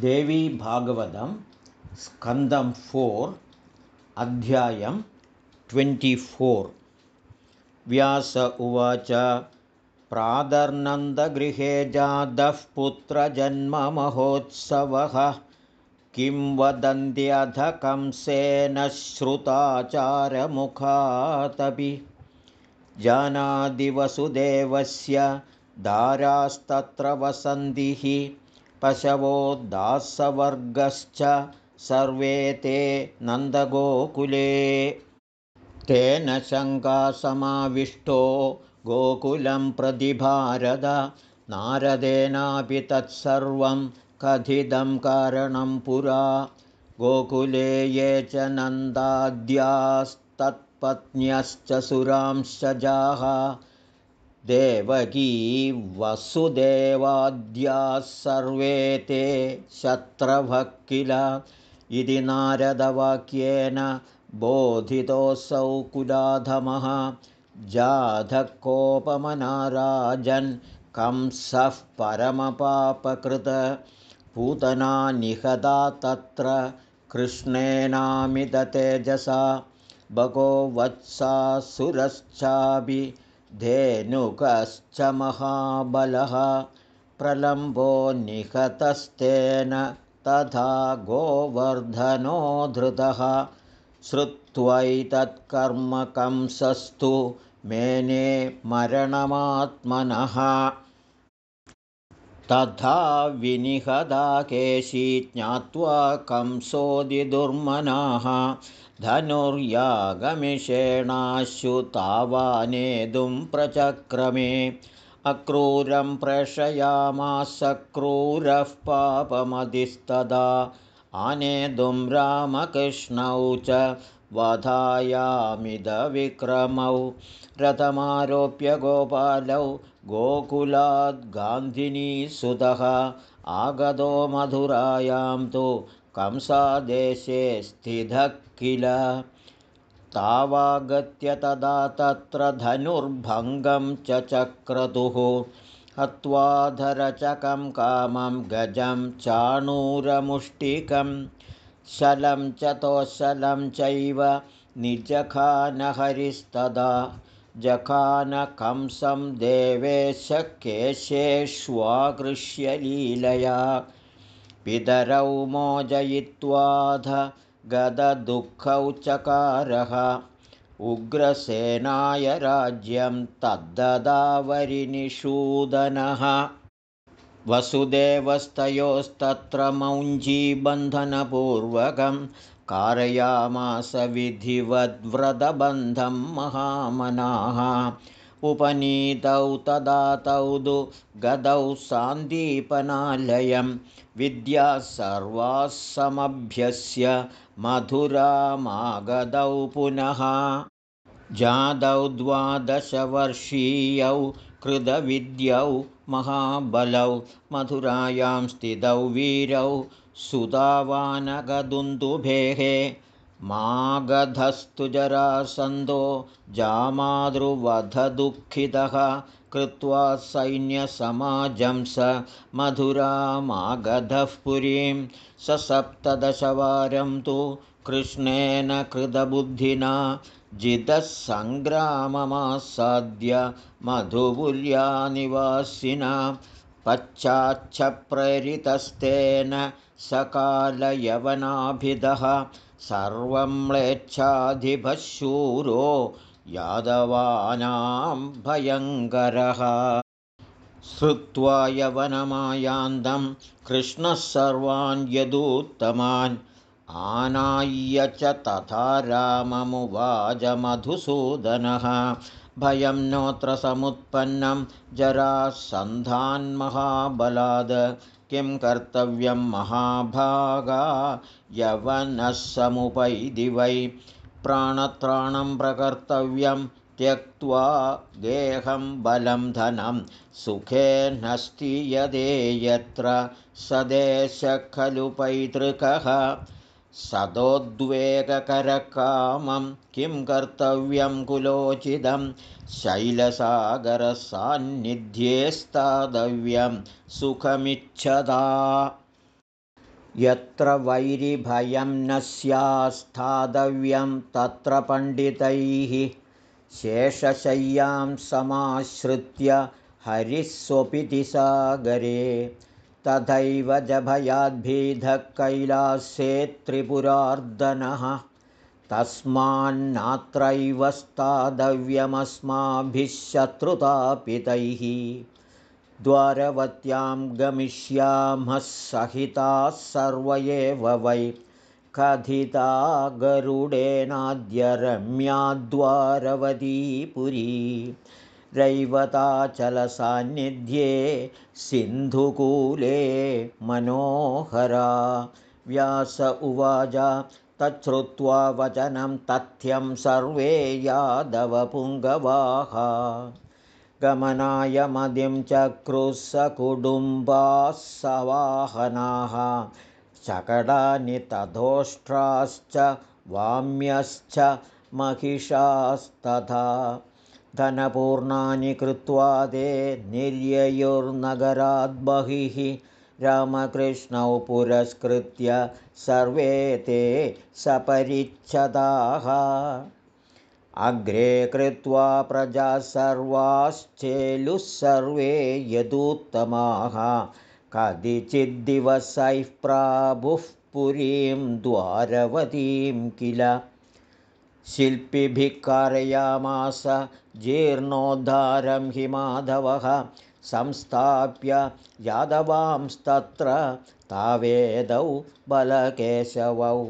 देवी भागवतं स्कन्दं फोर् अध्यायं ट्वेण्टिफोर्। व्यास उवाच प्रादर्नन्दगृहे जातः पुत्रजन्ममहोत्सवः किं वदन्त्यध कंसेन श्रुताचारमुखादपि जानादिवसुदेवस्य दारास्तत्र वसन्तिः पशवो दासवर्गश्च सर्वे ते नन्दगोकुले। तेन शङ्कासमाविष्टो गोकुलं प्रतिभारद। नारदेनापि तत्सर्वं कथितं कारणं पुरा। गोकुले ये च नन्दाद्यास्तत्पत्न्यश्च सुरांश्च जाः देवकी वसुदेवाद्याः सर्वे ते शत्रवः किल इति नारदवाक्येन बोधितोऽसौ कुलाधमः। जाधकोपमनाराजन् कंसः परमपापकृत। पूतना निहता तत्र कृष्णेनामिदतेजसा भगो वत्सासुरश्चापि धेनुकश्च महाबलः प्रलम्बो निहतस्तेन तथा गोवर्धनो धृतः श्रुत्वैतत्कर्मकंसस्तु मेने मरणमात्मनः तथा विनिहदा केशी ज्ञात्वा कंसोदिदुर्मनाः धनुर्यागमिषेणाश्रुतावानेदुं प्रचक्रमे। अक्रूरं क्रूरः पापमधिस्तदा। आनेदुं रामकृष्णौ च वधायामिदविक्रमौ रथमारोप्य गोपालौ गोकुलाद्गान्धिनीसुतः आगतो मधुरायां तु कंसादेशे स्थितः किल? तावागत्य तदा तत्र धनुर्भङ्गं च चक्रतुः हत्वाधरचकं कामं गजं चाणूरमुष्टिकं शलं च तोशलं चैव निजखानहरिस्तदा। जखानकंसं लीलया। पितरौ मोचयित्वाध गददुःखौ चकारः। उग्रसेनाय राज्यं तद्ददावरिनिषूदनः वसुदेवस्तयोस्तत्र मौञ्जीबन्धनपूर्वकं कारयामास विधिवद्व्रतबन्धं महामनाः। उपनीतौ तदा तौ दु गदौ सान्दीपनालयं विद्याः सर्वाः समभ्यस्य मधुरामागदौ पुनः। जादौ द्वादशवर्षीयौ कृतविद्यौ महाबलौ मधुरायां स्थितौ वीरौ सुधावानगदुन्दुभेः मागधस्तु जरासन्दो जामातृवधदुःखितः कृत्वा सैन्यसमाजं स मधुरामागधः पुरीं स सप्तदशवारं तु कृष्णेन कृतबुद्धिना जितः सङ्ग्राममासाद्य मधुबुल्यानिवासिना पश्चाच्छप्रेरितस्तेन सकालयवनाभिधः सर्वं म्लेच्छाधिपशूरो यादवानां भयङ्करः। श्रुत्वा यवनमायान्दं कृष्णः सर्वान् यदुत्तमान् आनाय्य च तथा राममुवाजमधुसूदनः भयं नोत्र समुत्पन्नं जरासन्धान्महाबलाद्। किं कर्तव्यं महाभागा? यवनः समुपैदि वै। प्राणत्राणं प्रकर्तव्यं त्यक्त्वा गेहं बलं धनं सुखेनस्ति यदे यत्र सदेश खलु पैतृकः सदोद्वेगकरकामं किं कर्तव्यं कुलोचितं शैलसागरसान्निध्ये स्थातव्यं सुखमिच्छदा। यत्र वैरिभयं न स्यास्थातव्यं तत्र पण्डितैः शेषशय्यां समाश्रित्य हरिः सागरे तथैव जभयाद्भिधः कैलासे त्रिपुरार्दनः तस्मान्नात्रैव स्थातव्यमस्माभिः शत्रुतापितैः द्वारवत्यां गमिष्यामः सहिताः सर्व एव वै कथिता गरुडेनाद्य रम्याद्वारवतीपुरी रैवताचलसान्निध्ये सिन्धुकूले मनोहरा। व्यास उवाच तच्छ्रुत्वा वचनं तथ्यं सर्वे यादवपुङ्गवाः। गमनाय मदिं चक्रुसकुटुम्बाः सवाहनाः शकडानि तथोष्ट्राश्च वाम्यश्च महिषास्तथा धनपूर्णानि कृत्वा ते निर्ययुर्नगराद् बहिः। रामकृष्णौ पुरस्कृत्य सर्वे ते सपरिच्छदाः। अग्रे कृत्वा प्रजा सर्वाश्चेलुः सर्वे यदुत्तमाः। कतिचिद्दिवसैः प्राभुः पुरीं द्वारवतीं किल शिल्पिभिः कारयामास जीर्णोद्धारं हि माधवः संस्थाप्य यादवांस्तत्र तावेदौ बलकेशवौ।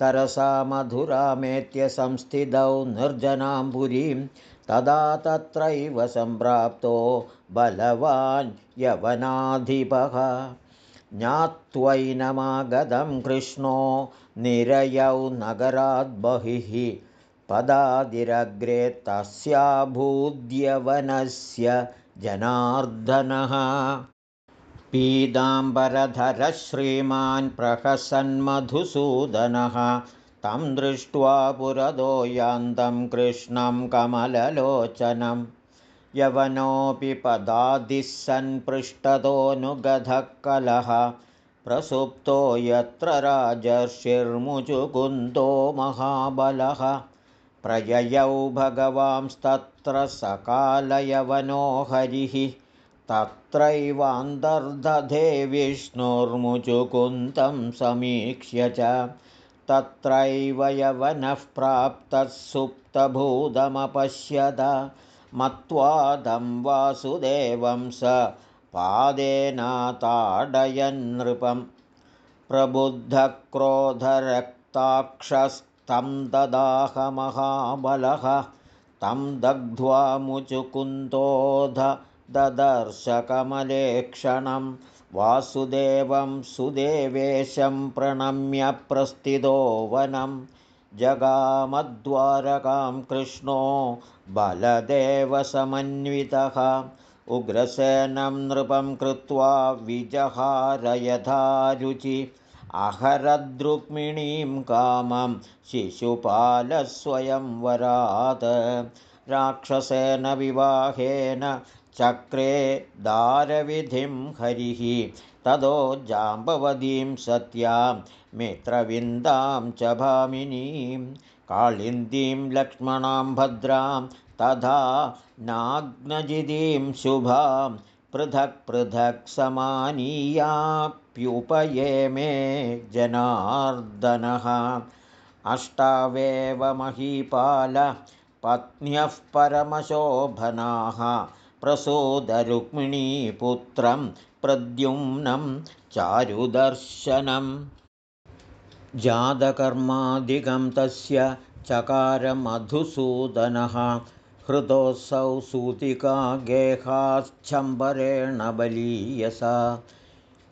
तरसा मधुरामेत्य संस्थितौ निर्जनां पुरीं तदा तत्रैव सम्प्राप्तो बलवान् यवनाधिपः ज्ञात्वैनमागतं कृष्णो निरयौ नगराद् बहिः पदादिरग्रे तस्याभूद्यवनस्य जनार्दनः। पीताम्बरधरः श्रीमान् प्रहसन्मधुसूदनः तं दृष्ट्वा पुरदो यान्तं कृष्णं कमललोचनं यवनोऽपि पदादिः सन्पृष्टतोऽनुगधः कलः प्रसुप्तो यत्र राजर्षिर्मुचुकुन्दो महाबलः प्रययौ भगवांस्तत्र सकालयवनो हरिः तत्रैवान्तर्दधे विष्णुर्मुचुकुन्दं समीक्ष्य च तत्रैव यवनः प्राप्तः सुप्तभूतमपश्यत मत्वादं वासुदेवं स पादेनाताडयन्नृपं प्रबुद्धक्रोधरक्ताक्षस् तं ददाहमहाबलः तं दग्ध्वा मुचुकुन्दोध ददर्शकमलेक्षणं। वासुदेवं सुदेवेशं प्रणम्य प्रस्थितो वनं जगामद्वारकां कृष्णो बलदेवसमन्वितः। उग्रसेनं नृपं कृत्वा विजहारयधारुचि अहरद्रुक्मिणीं कामं शिशुपालस्वयंवरात् राक्षसेन विवाहेन चक्रे दारविधिं हरिः। ततो जाम्बवतीं सत्यां मित्रविन्दां च भामिनीं काळिन्दीं लक्ष्मणां भद्रां तथा नाग्नजितीं शुभां पृथक् पृथक् समानीयाप्युपये मे जनार्दनः। अष्टावेव महीपाल पत्न्यः परमशोभनाः प्रसूदरुक्मिणीपुत्रं प्रद्युम्नं चारुदर्शनं जातकर्मादिकं तस्य चकारमधुसूदनः। हृदोऽसौ सूतिका गेहाश्चम्बरेण बलीयसा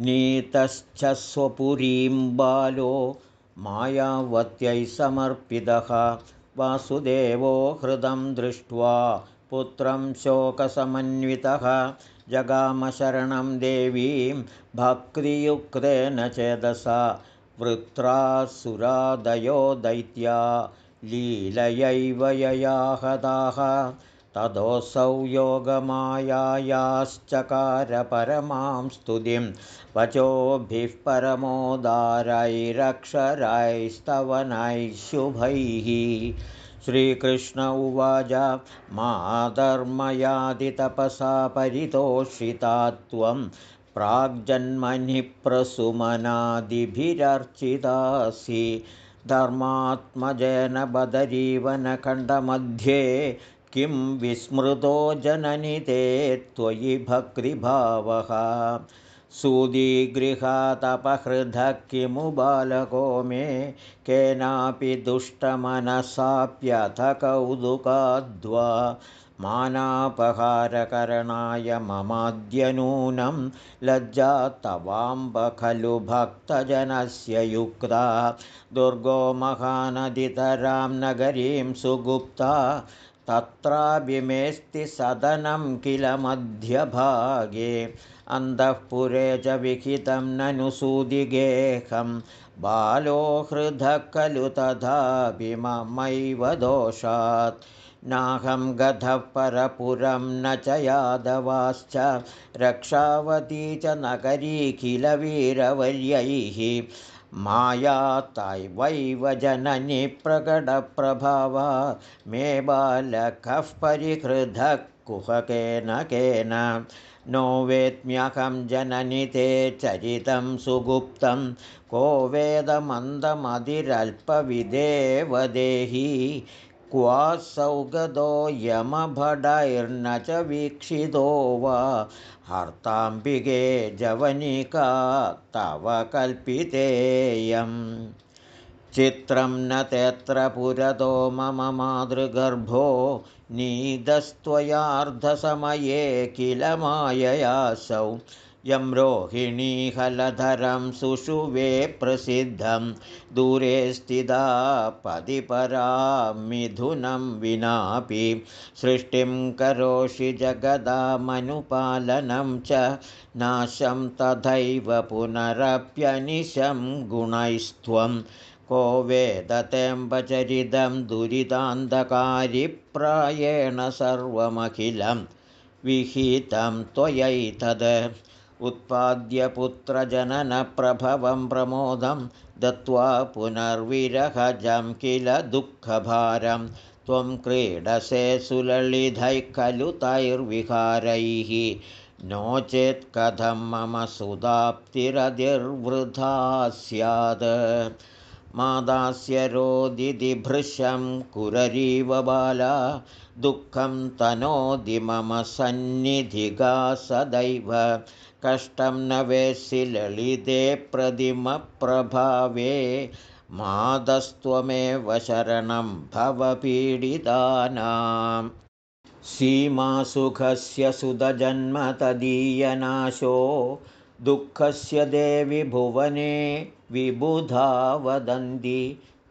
नीतश्च स्वपुरीं बालो मायावत्यै समर्पितः। वासुदेवो हृदं दृष्ट्वा पुत्रं शोकसमन्वितः। जगामशरणं देवीं भक्तियुक्तेन चेदसा वृत्रासुरादयो दैत्या लीलयैव यया हताः। तदोऽसौ योगमायायाश्चकारपरमां स्तुतिं। वचोभिः परमोदारैरक्षरैस्तवनैः शुभैः श्रीकृष्ण उवाच माधर्मयादितपसा परितोषिता त्वं प्राग्जन्मनि प्रसुमनादिभिरर्चितासि। धर्मात्मजेन बदरीवनखण्डमध्ये किं विस्मृतो जननि ते त्वयि भक्तिभावः। सुदीगृहादपहृदः किमु बालको मे केनापि दुष्टमनसाप्यथ कौतुकाद्वा मानापहारकरणाय ममाद्यनूनं लज्जा तवाम्ब खलु भक्तजनस्य युक्ता दुर्गो महानदितरां नगरीं सुगुप्ता तत्राभिमेस्ति सदनं किल मध्यभागे अन्तःपुरे च विहितं ननु सुदिगेहं बालो हृदः खलु तथापि ममैव दोषात् नाहं गतः परपुरं न च यादवाश्च रक्षावती च नगरी किल वीरवर्यैः माया तैवैव जननि प्रकटप्रभावा मे बालकः परिहृदः कुहकेन केन। नो वेत्म्यहं जननि ते चरितं सुगुप्तं को वेदमन्दमधिरल्पविदेव देहि क्वासौगतो यमभटैर्न च वीक्षितो वा हर्ताम्बिके जवनिका तव कल्पितेयम् चित्रं न तेऽत्र पुरतो मम मातृगर्भो नीदस्त्वयार्धसमये किल माययासौ यं रोहिणीहलधरं सुषुवे प्रसिद्धं दूरे स्थिता मिथुनं विनापि सृष्टिं करोषि जगदामनुपालनं च नाशं तथैव पुनरप्यनिशं गुणैस्त्वं। को वेदतेऽम्बचरितं दुरितान्धकारिप्रायेण सर्वमखिलं विहितं त्वयैतद् उत्पाद्यपुत्रजननप्रभवं प्रमोदं दत्त्वा पुनर्विरहजं किल दुःखभारं। त्वं क्रीडसे सुललितैः खलु तैर्विहारैः नो चेत् कथं मम सुदाप्तिरधिर्वृथा स्यात्। मादास्य रोदिभृशं कुररीव बाला। दुःखं तनोदि मम सन्निधिगा सदैव कष्टं न वेसि ललिते प्रतिमप्रभावे मादस्त्वमेव शरणं भवपीडितानां सीमासुखस्य सुधजन्म तदीयनाशो दुःखस्य देवि भुवने विबुधा वदन्ति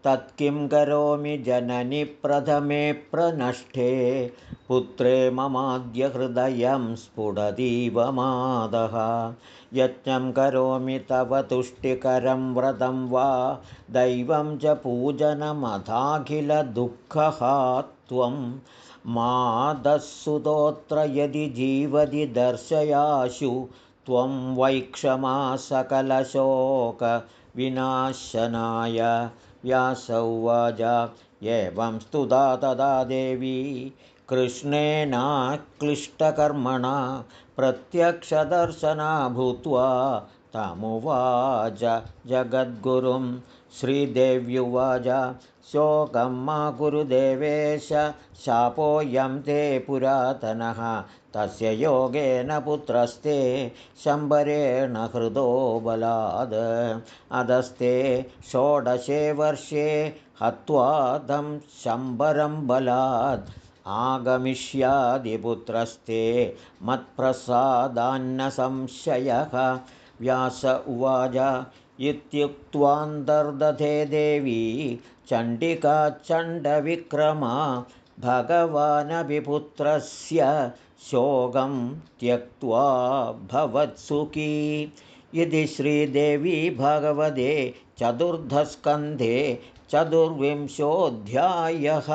तत्किं करोमि जननि प्रथमे प्रनष्टे पुत्रे ममाद्यहृदयं स्फुटतीव मादः। यज्ञं करोमि तव तुष्टिकरं व्रतं वा। दैवं च पूजनमथाखिलदुःखः त्वं मादस्सुतोत्र यदि जीवति दर्शयाशु त्वं वैक्षमा सकलशोकविनाशनाय व्यासौवाच। एवं स्तुता तदा देवी कृष्णेनाक्लिष्टकर्मणा प्रत्यक्षदर्शना भूत्वा तमुवाच जगद्गुरुं श्रीदेव्युवाच शोकं मा गुरुदेवेश शापोऽयं ते पुरातनः तस्य योगेन पुत्रस्ते शम्बरेण हृदो बलाद् अधस्ते षोडशे वर्षे हत्वादं शम्बरं बलात् आगमिष्यादिपुत्रस्ते मत्प्रसादान्नसंशयः व्यास उवाच इत्युक्त्वान्तर्दधे देवी चण्डिका चण्डविक्रमा भगवानभिपुत्रस्य शोकं त्यक्त्वा भवत्सुखी। इति श्रीदेवी भगवते चतुर्धस्कन्धे चतुर्विंशोऽध्यायः